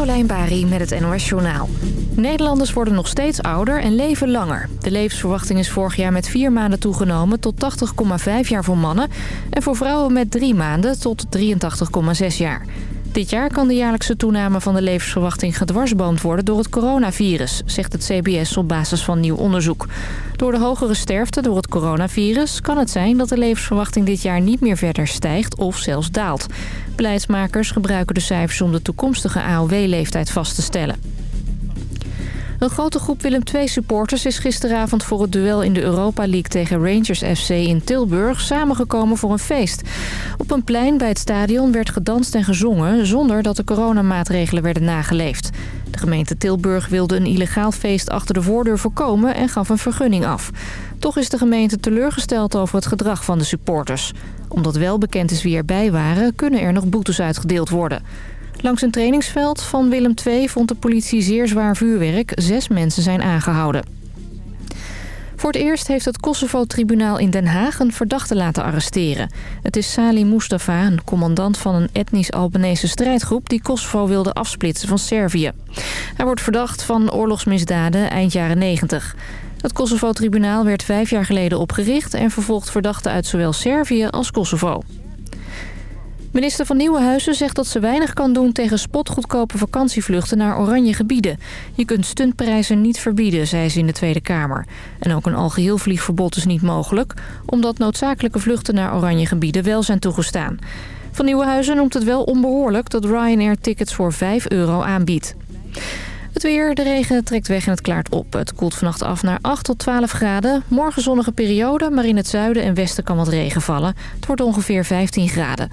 Carolijn Bari met het NOS Journaal. Nederlanders worden nog steeds ouder en leven langer. De levensverwachting is vorig jaar met vier maanden toegenomen tot 80,5 jaar voor mannen... en voor vrouwen met drie maanden tot 83,6 jaar. Dit jaar kan de jaarlijkse toename van de levensverwachting gedwarsboomd worden door het coronavirus, zegt het CBS op basis van nieuw onderzoek. Door de hogere sterfte door het coronavirus kan het zijn dat de levensverwachting dit jaar niet meer verder stijgt of zelfs daalt. Beleidsmakers gebruiken de cijfers om de toekomstige AOW-leeftijd vast te stellen. Een grote groep Willem II-supporters is gisteravond voor het duel in de Europa League tegen Rangers FC in Tilburg samengekomen voor een feest. Op een plein bij het stadion werd gedanst en gezongen zonder dat de coronamaatregelen werden nageleefd. De gemeente Tilburg wilde een illegaal feest achter de voordeur voorkomen en gaf een vergunning af. Toch is de gemeente teleurgesteld over het gedrag van de supporters. Omdat wel bekend is wie erbij waren, kunnen er nog boetes uitgedeeld worden. Langs een trainingsveld van Willem II vond de politie zeer zwaar vuurwerk. Zes mensen zijn aangehouden. Voor het eerst heeft het Kosovo-tribunaal in Den Haag een verdachte laten arresteren. Het is Sali Mustafa, een commandant van een etnisch-Albanese strijdgroep... die Kosovo wilde afsplitsen van Servië. Hij wordt verdacht van oorlogsmisdaden eind jaren 90. Het Kosovo-tribunaal werd vijf jaar geleden opgericht... en vervolgt verdachten uit zowel Servië als Kosovo. Minister van Nieuwenhuizen zegt dat ze weinig kan doen tegen spotgoedkope vakantievluchten naar oranje gebieden. Je kunt stuntprijzen niet verbieden, zei ze in de Tweede Kamer. En ook een algeheel vliegverbod is niet mogelijk, omdat noodzakelijke vluchten naar oranje gebieden wel zijn toegestaan. Van Nieuwenhuizen noemt het wel onbehoorlijk dat Ryanair tickets voor 5 euro aanbiedt. Het weer, de regen trekt weg en het klaart op. Het koelt vannacht af naar 8 tot 12 graden. Morgen zonnige periode, maar in het zuiden en westen kan wat regen vallen. Het wordt ongeveer 15 graden.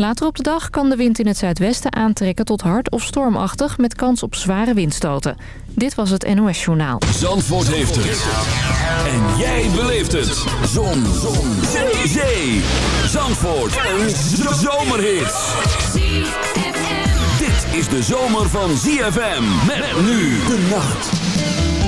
Later op de dag kan de wind in het zuidwesten aantrekken tot hard of stormachtig... met kans op zware windstoten. Dit was het NOS Journaal. Zandvoort heeft het. En jij beleeft het. Zon. Zon. Zee. Zee. Zandvoort. Een zomerhit. Dit is de zomer van ZFM. Met nu de nacht.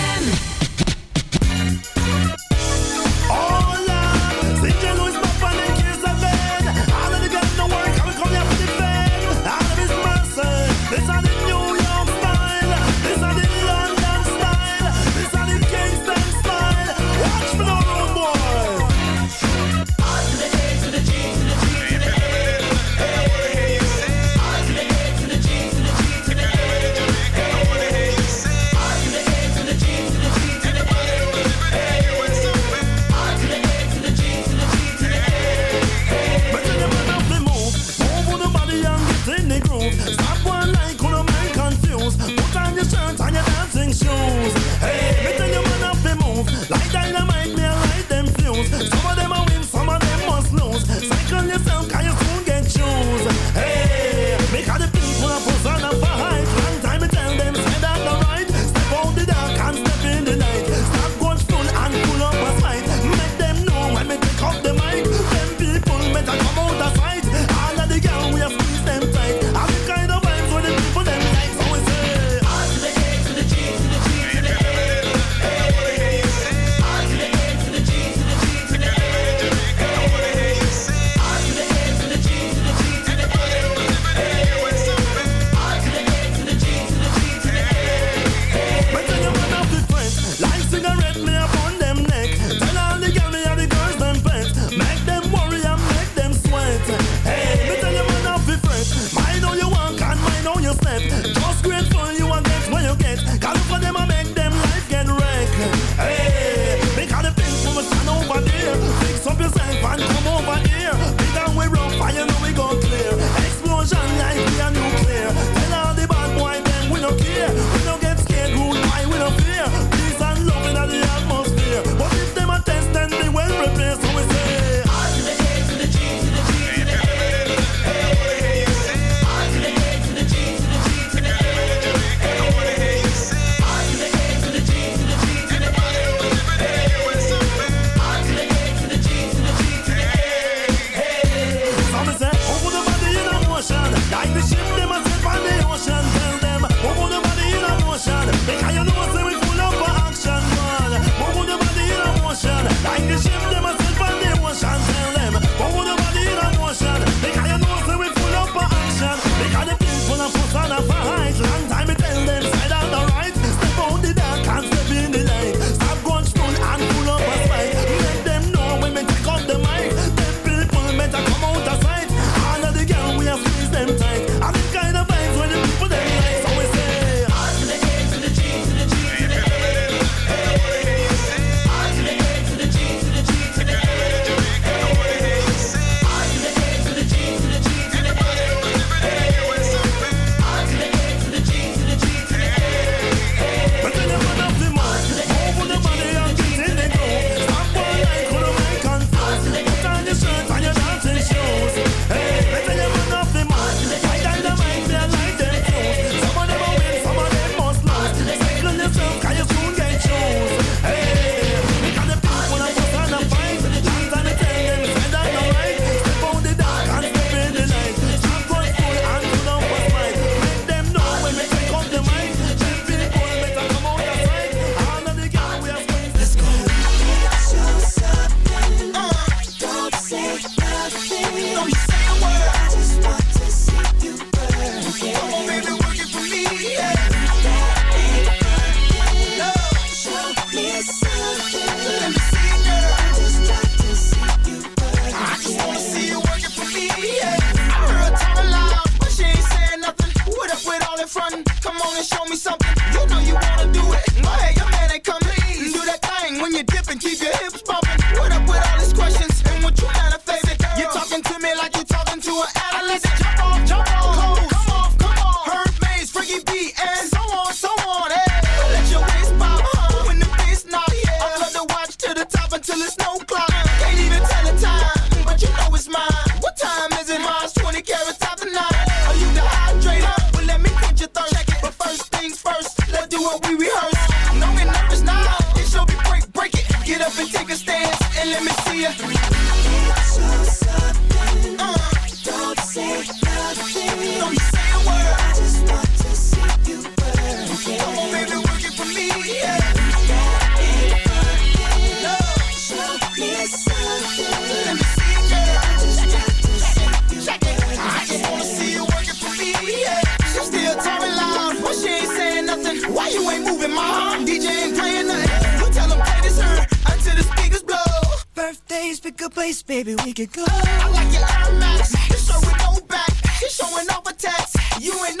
pick a place, baby, we could go. I like your Air Max. You sure we go back. You showing off a text. You and.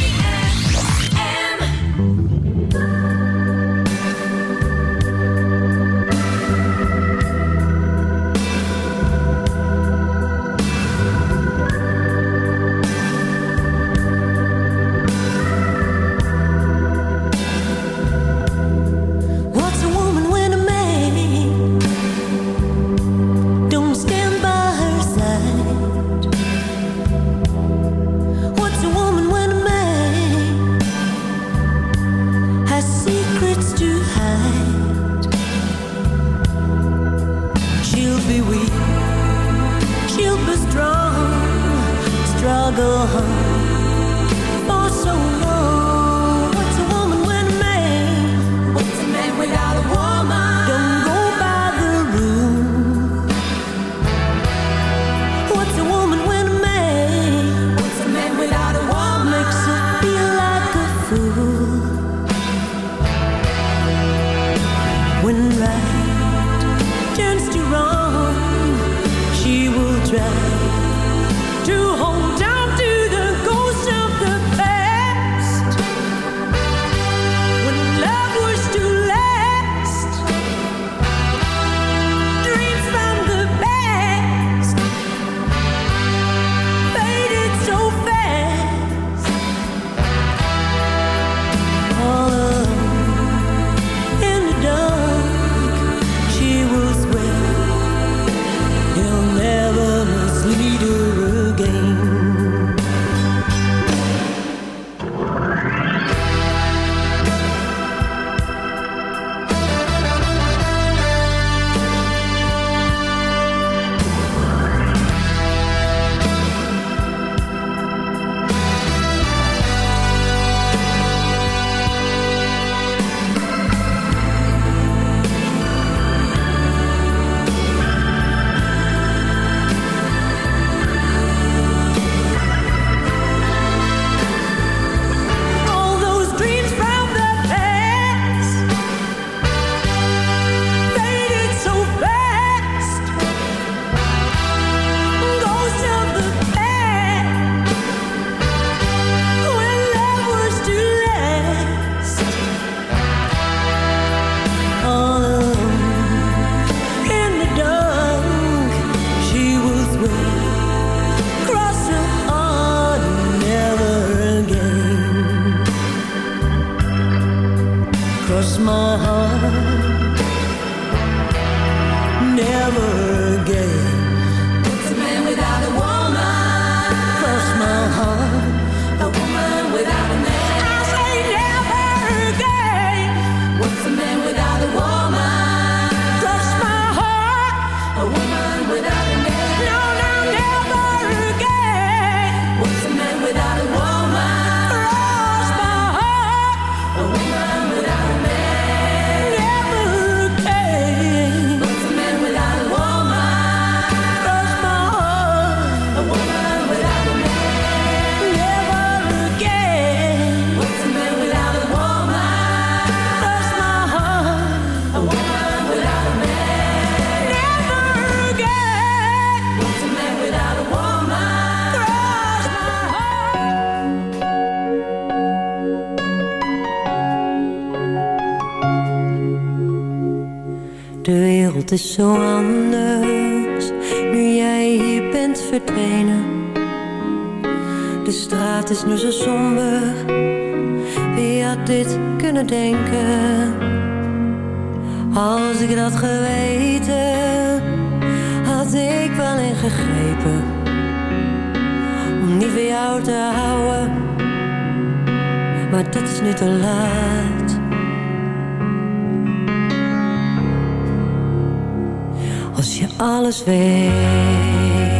Het is zo anders nu jij hier bent verdwenen. De straat is nu zo somber. Wie had dit kunnen denken? Als ik dat geweten, had ik wel ingegrepen. Om niet van jou te houden. Maar dat is nu te laat alles weg.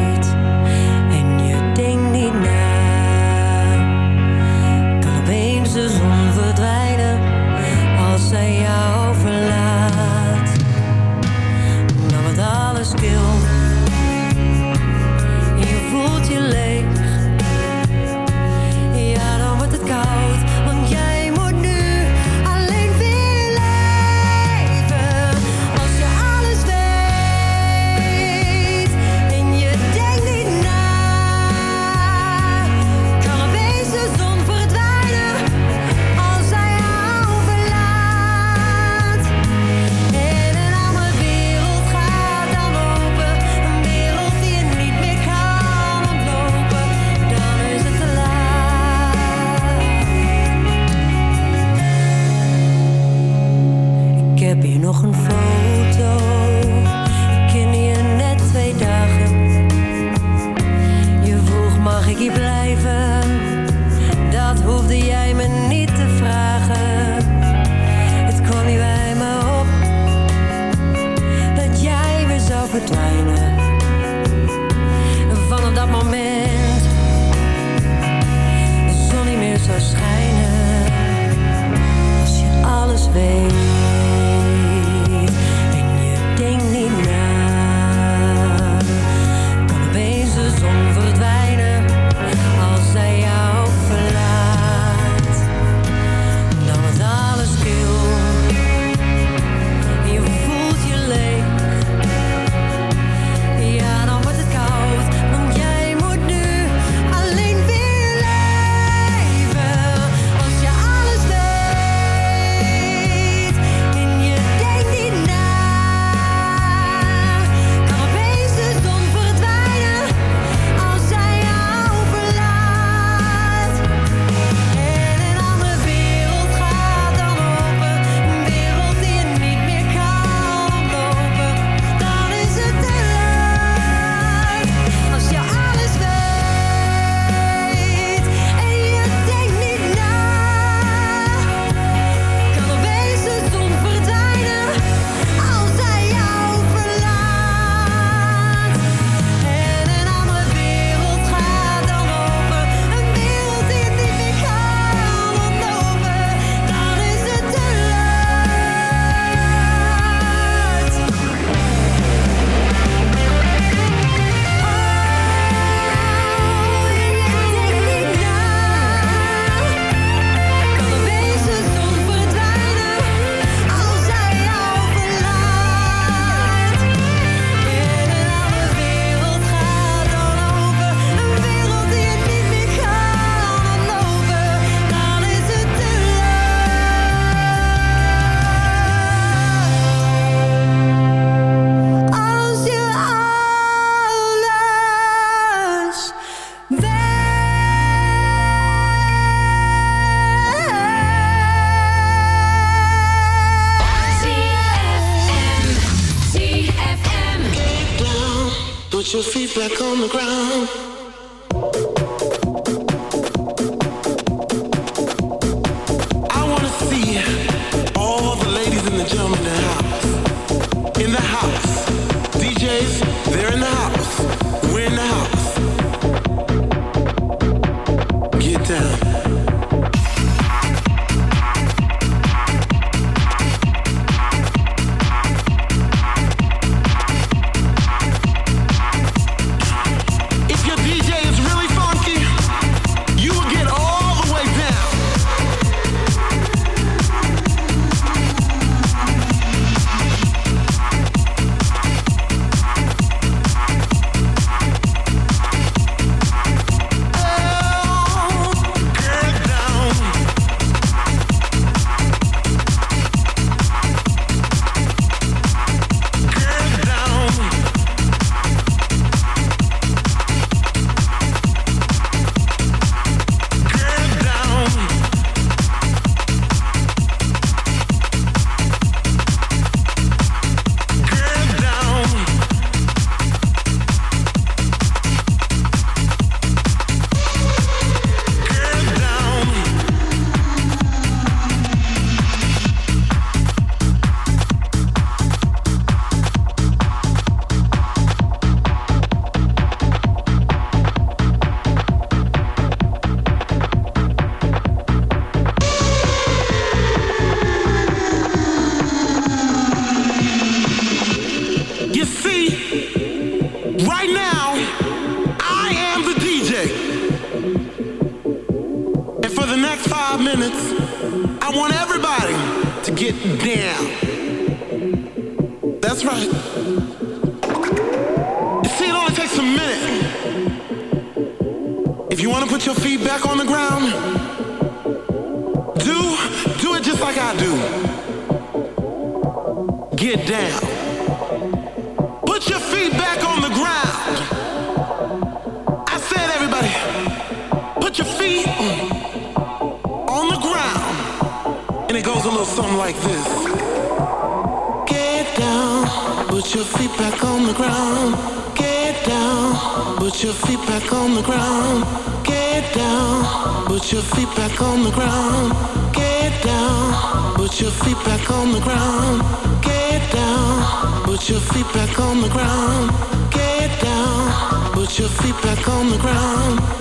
The ground.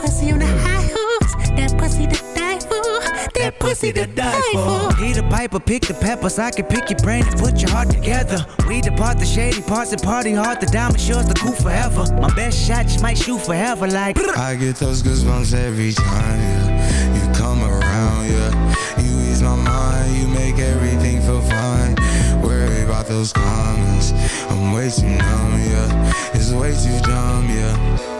Put the pussy on the high horse. That pussy to die for. That pussy to die for. Peter Piper, pick the peppers. I can pick your brain and put your heart together. We depart the shady parts and party hard. The diamond shows the cool forever. My best shot just might shoot forever. Like I get those goosebumps every time, yeah. You come around, yeah. You ease my mind, you make everything feel fine. Worry about those comments. I'm way too numb, yeah. It's way too dumb, yeah.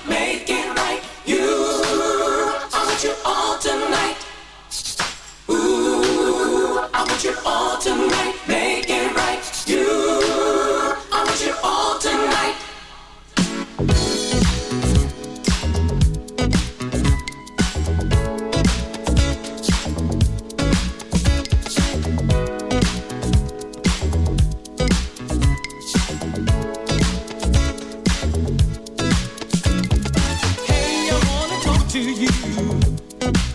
you.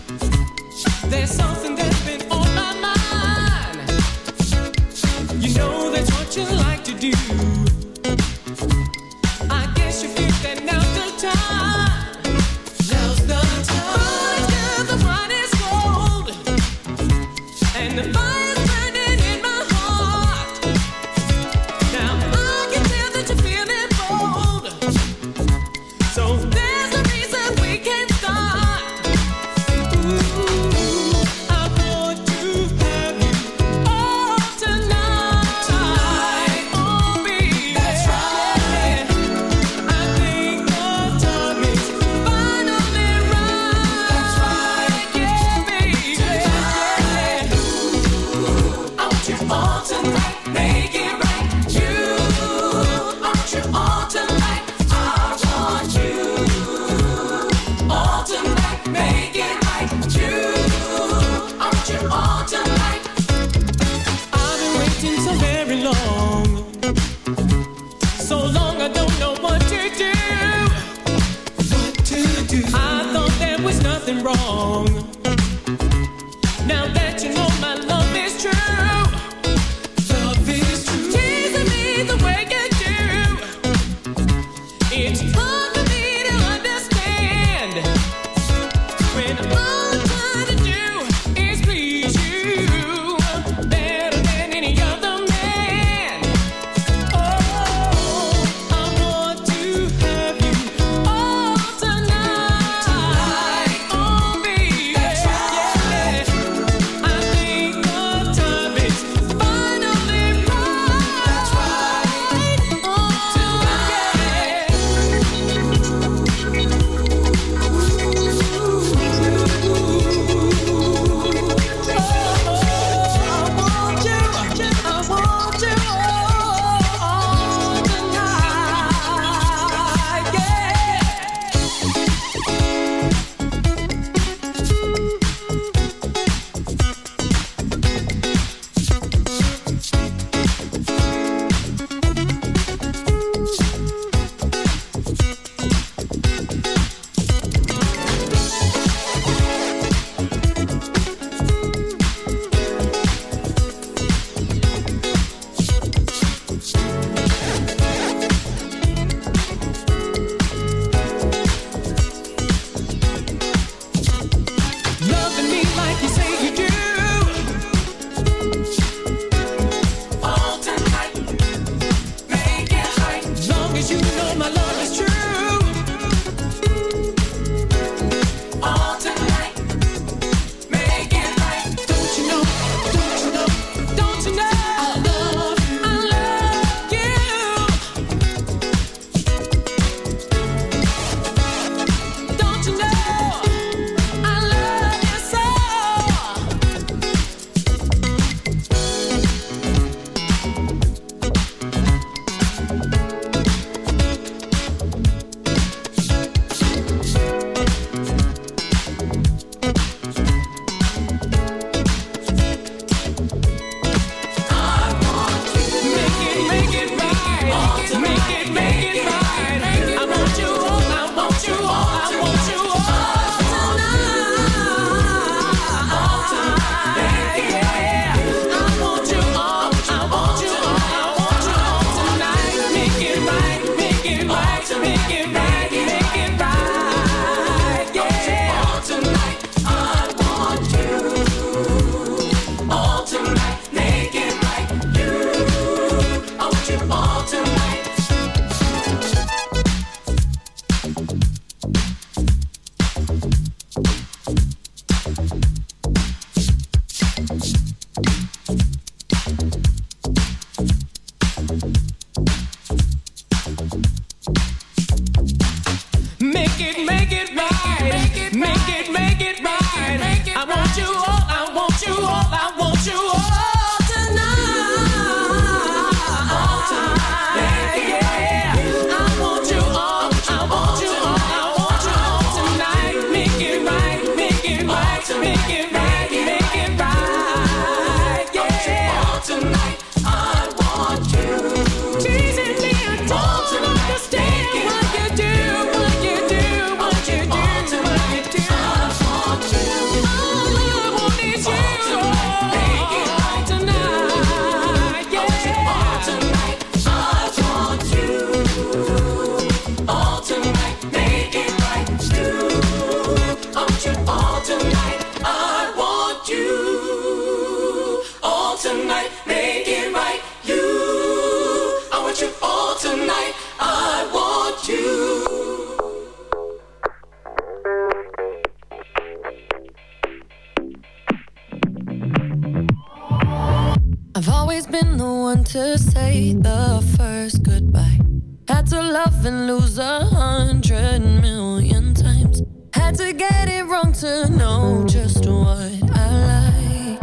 the first goodbye. Had to love and lose a hundred million times. Had to get it wrong to know just what I like.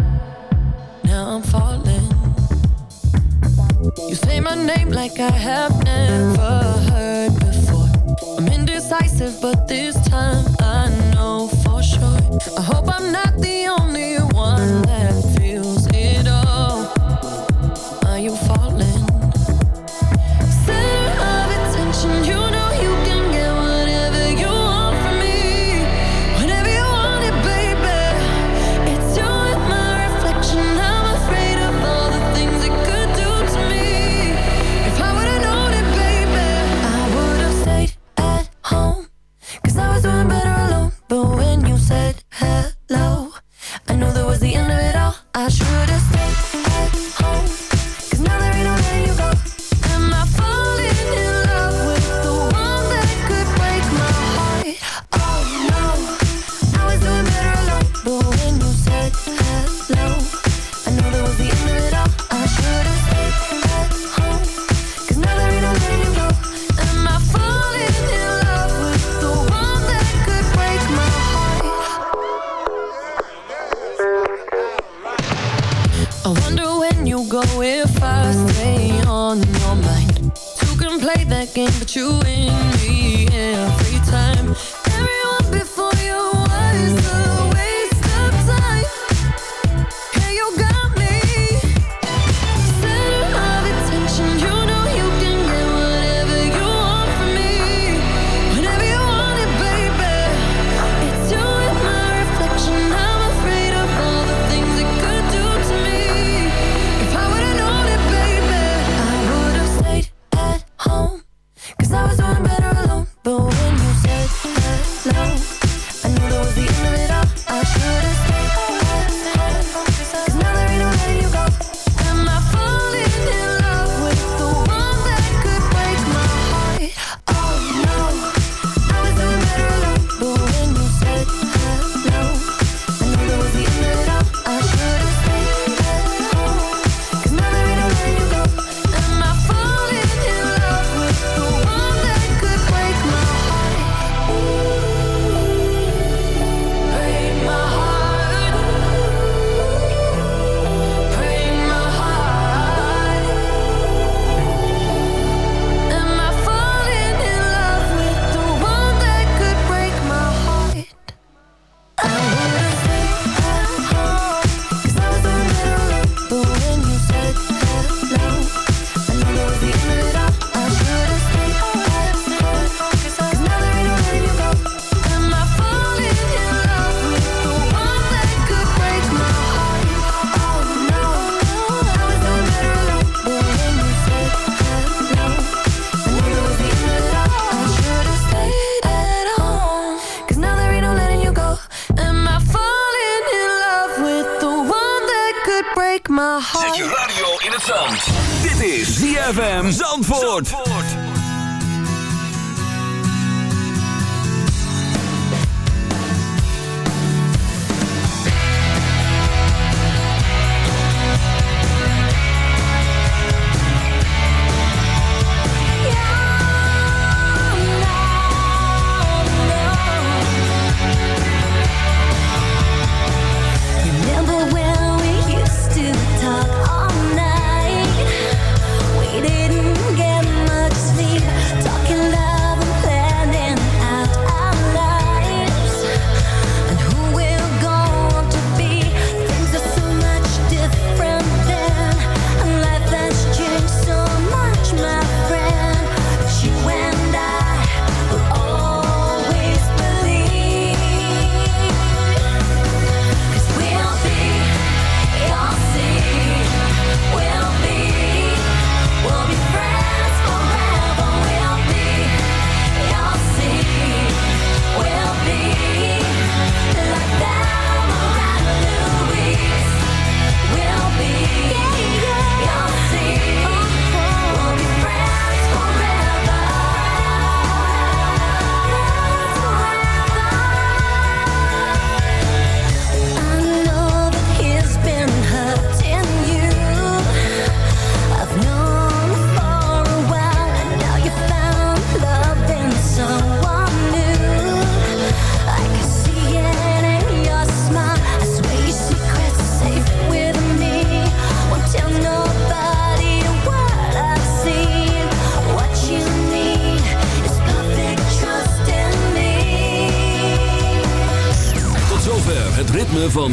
Now I'm falling. You say my name like I have never heard before. I'm indecisive, but this time I know for sure. I hope I'm not the